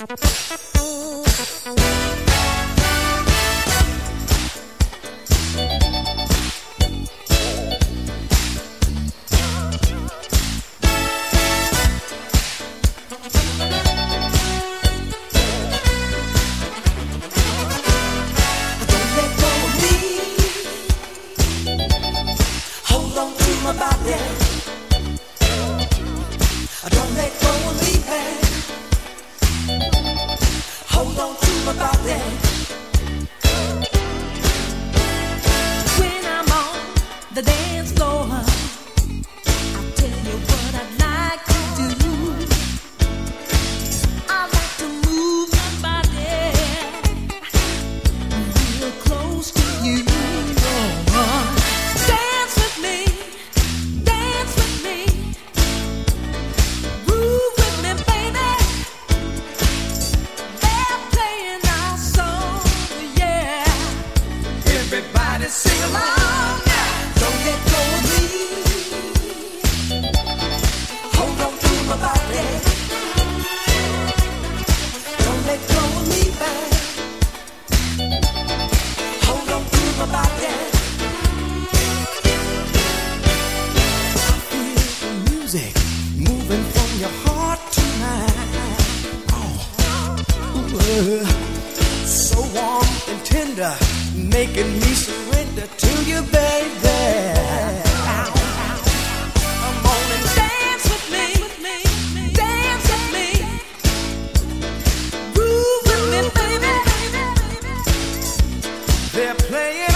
Thank They're playing.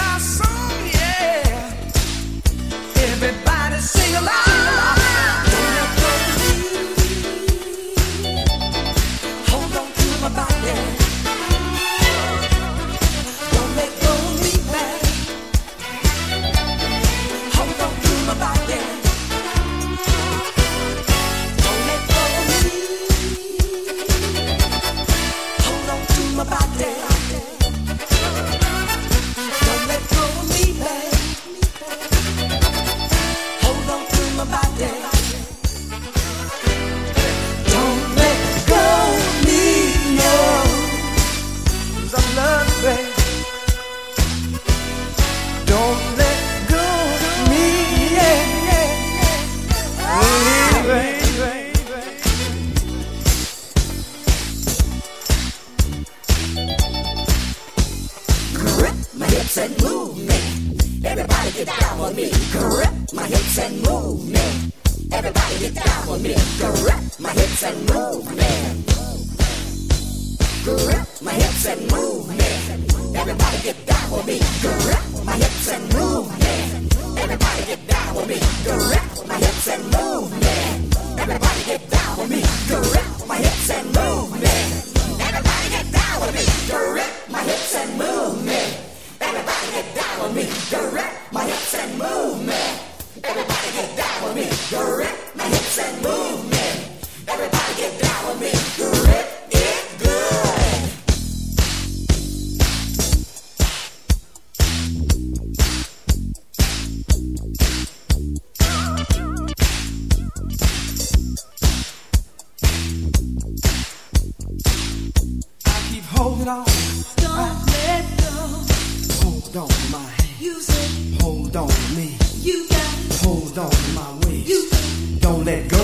Hold on to my hand. Use it. Hold on to me. You got. Hold on to my wings. You don't let go.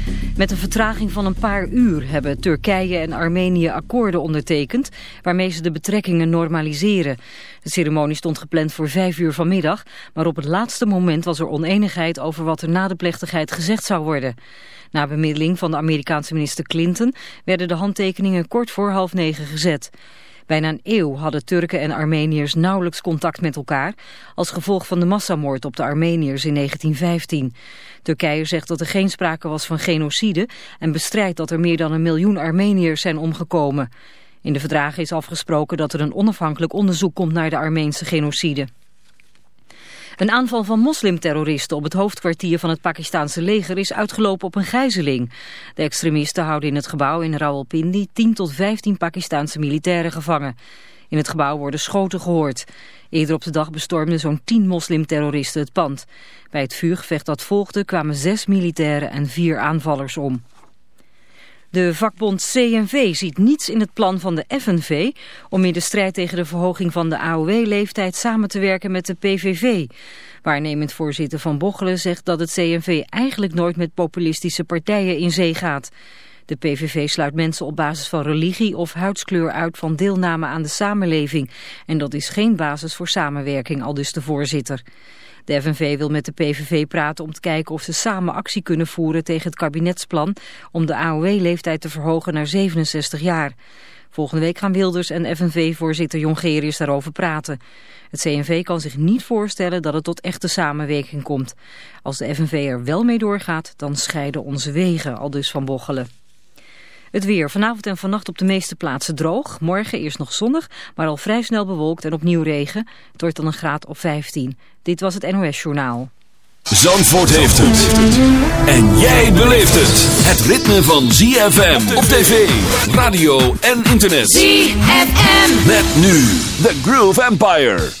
Met een vertraging van een paar uur hebben Turkije en Armenië akkoorden ondertekend waarmee ze de betrekkingen normaliseren. De ceremonie stond gepland voor vijf uur vanmiddag, maar op het laatste moment was er oneenigheid over wat er na de plechtigheid gezegd zou worden. Na bemiddeling van de Amerikaanse minister Clinton werden de handtekeningen kort voor half negen gezet. Bijna een eeuw hadden Turken en Armeniërs nauwelijks contact met elkaar... als gevolg van de massamoord op de Armeniërs in 1915. Turkije zegt dat er geen sprake was van genocide... en bestrijdt dat er meer dan een miljoen Armeniërs zijn omgekomen. In de verdragen is afgesproken dat er een onafhankelijk onderzoek komt naar de Armeense genocide. Een aanval van moslimterroristen op het hoofdkwartier van het Pakistanse leger is uitgelopen op een gijzeling. De extremisten houden in het gebouw in Rawalpindi 10 tot 15 Pakistanse militairen gevangen. In het gebouw worden schoten gehoord. Eerder op de dag bestormden zo'n 10 moslimterroristen het pand. Bij het vuurgevecht dat volgde kwamen zes militairen en vier aanvallers om. De vakbond CNV ziet niets in het plan van de FNV om in de strijd tegen de verhoging van de AOW-leeftijd samen te werken met de PVV. Waarnemend voorzitter Van Bochelen zegt dat het CNV eigenlijk nooit met populistische partijen in zee gaat. De PVV sluit mensen op basis van religie of huidskleur uit van deelname aan de samenleving. En dat is geen basis voor samenwerking, al dus de voorzitter. De FNV wil met de PVV praten om te kijken of ze samen actie kunnen voeren tegen het kabinetsplan om de AOW-leeftijd te verhogen naar 67 jaar. Volgende week gaan Wilders en FNV-voorzitter Jongerius daarover praten. Het CNV kan zich niet voorstellen dat het tot echte samenwerking komt. Als de FNV er wel mee doorgaat, dan scheiden onze wegen, al dus van Bochelen. Het weer. Vanavond en vannacht op de meeste plaatsen droog. Morgen eerst nog zonnig, maar al vrij snel bewolkt en opnieuw regen. Het wordt dan een graad of 15. Dit was het NOS Journaal. Zandvoort heeft het. En jij beleeft het. Het ritme van ZFM op tv, radio en internet. ZFM. Met nu The Groove Empire.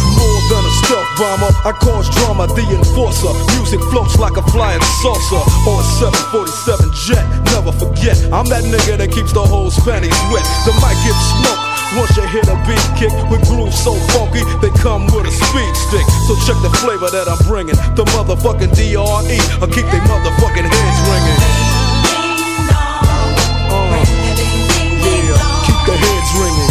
More than a stealth bomber, I cause drama, the enforcer. Music floats like a flying saucer on a 747 jet. Never forget, I'm that nigga that keeps the whole panties wet. The mic gets smoked. Once you hit a beat kick with grooves so funky, they come with a speed stick. So check the flavor that I'm bringing. The motherfucking DRE, I'll keep they motherfucking heads ringing. Uh, yeah, keep the heads ringing.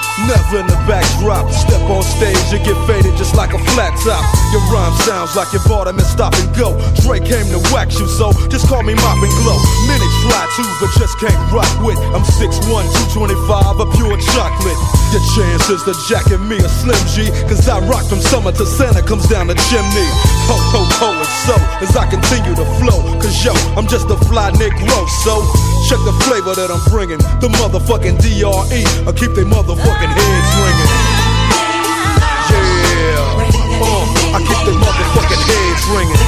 never in the backdrop. Step on stage, you get faded just like a flat top. Your rhyme sounds like you bought 'em and stop and go. Drake came to wax you, so just call me Mop and Glo. Minutes fly too, but just can't rock with. I'm 6'1, 225, a pure chocolate. Your chances to jacket me a Slim G, cause I rock from summer to Santa comes down the chimney. Ho, ho, ho, and so as I continue to flow, cause yo, I'm just a fly Negro, so check the flavor that I'm bringing. The motherfucking DRE, I keep they motherfucking heads ringing. Yeah, uh, I keep they motherfucking heads ringing.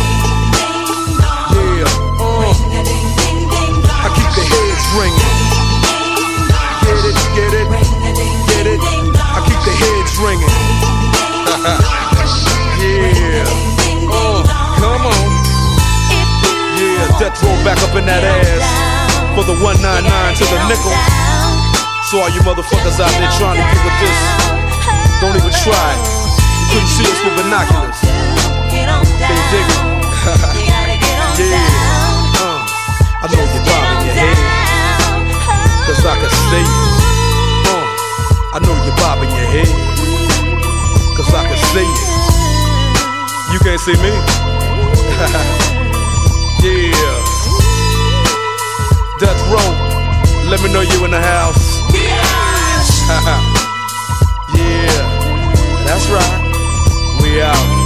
Yeah, uh, I keep the heads ringing. Get it, get it, 199 to the nickel. So all you motherfuckers out there trying to get with this, don't even try. You couldn't see us with binoculars. You dig it? yeah. Uh, I know you're bobbing your head, cause I can see you. Uh, I know you're bobbing your head, cause I can see you. You can't see me? yeah. Death Row, let me know you in the house. yeah, that's right. We out.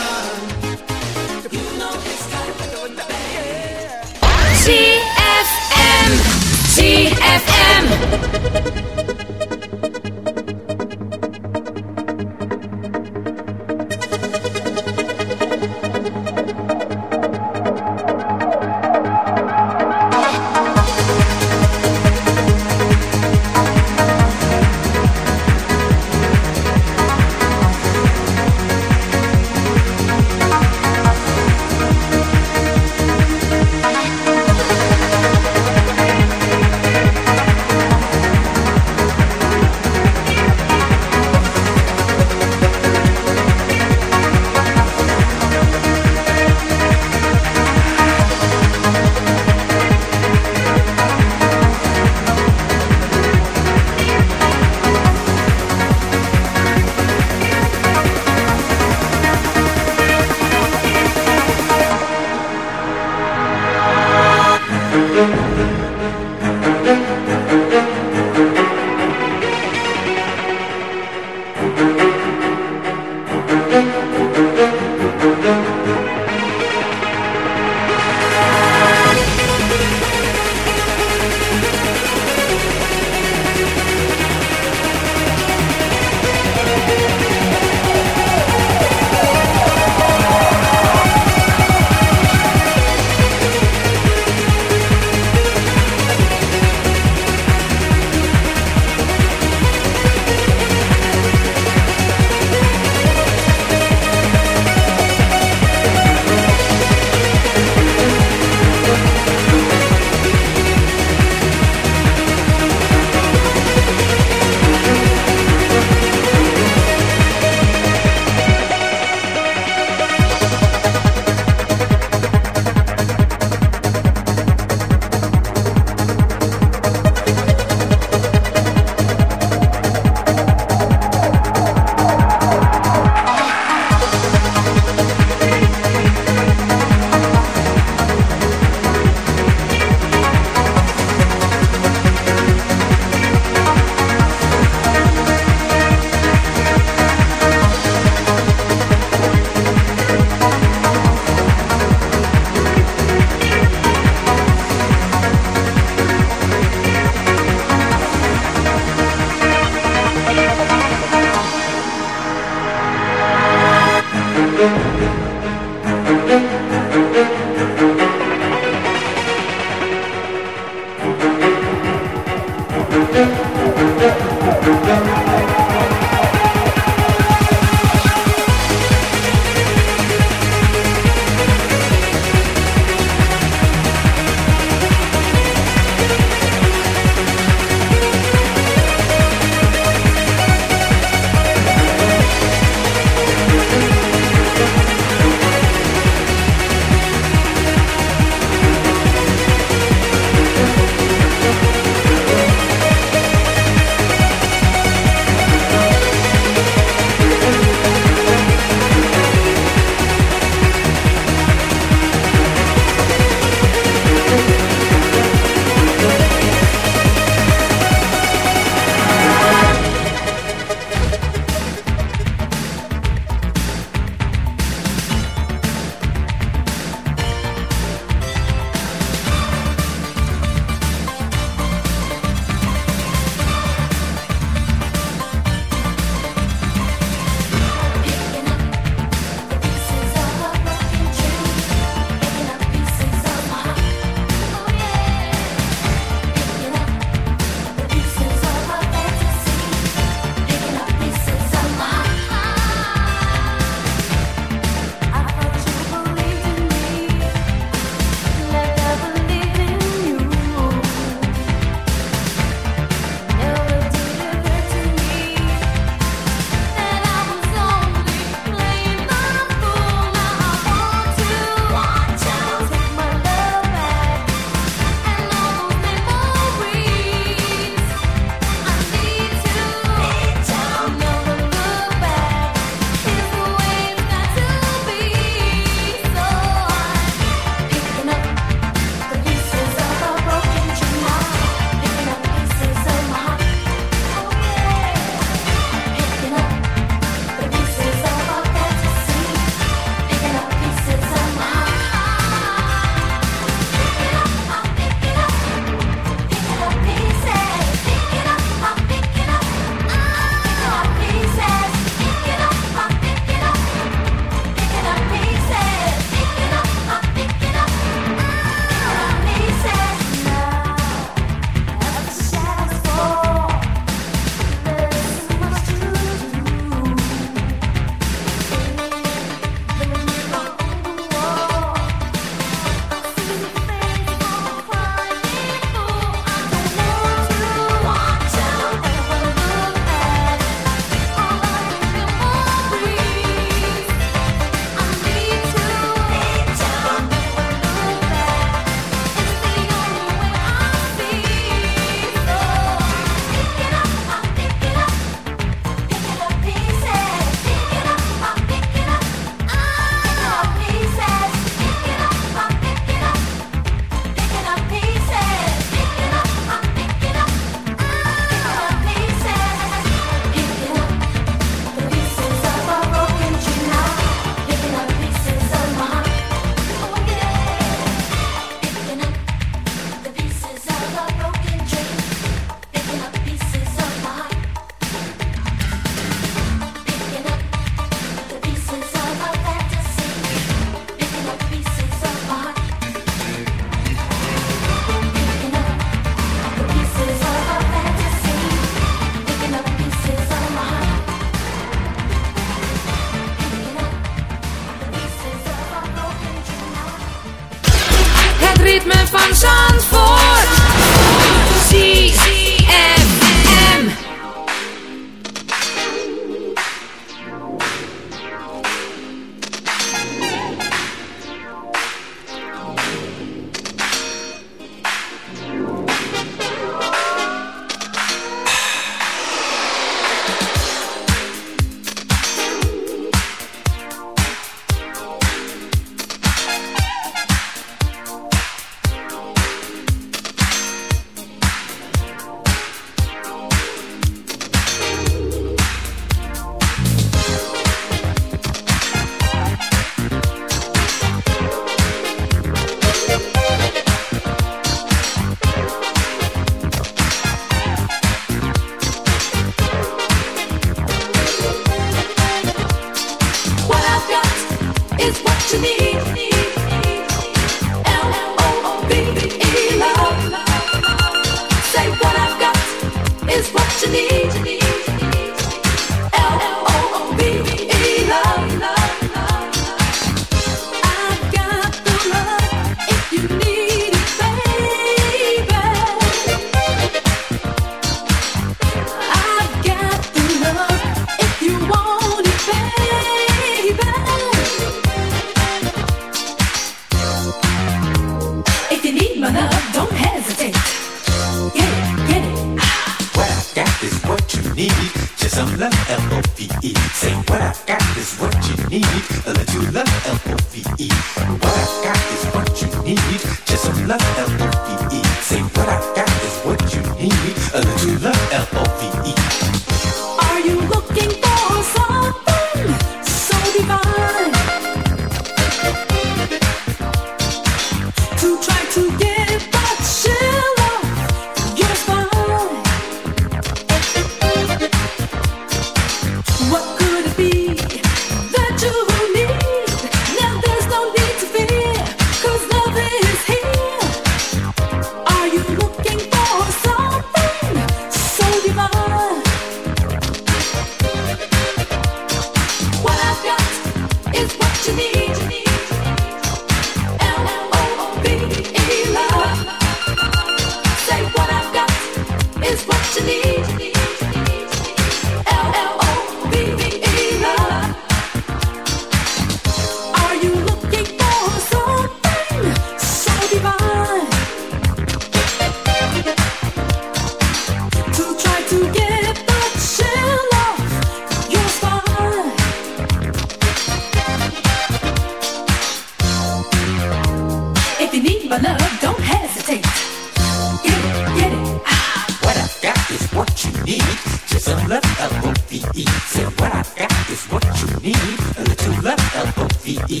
You. A little love, L-O-V-E.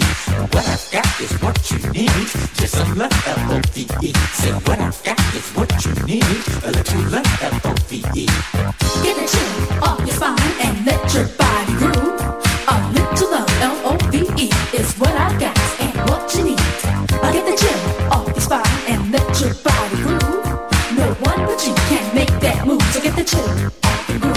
What I got is what you need. Just some love, L-O-V-E. Say what I got is what you need. A little love, L-O-V-E. get the chill off your spine and let your body groove. A little love, L-O-V-E, is what I got and what you need. I get the chill off your spine and let your body groove. No one but you can make that move, so get the chill off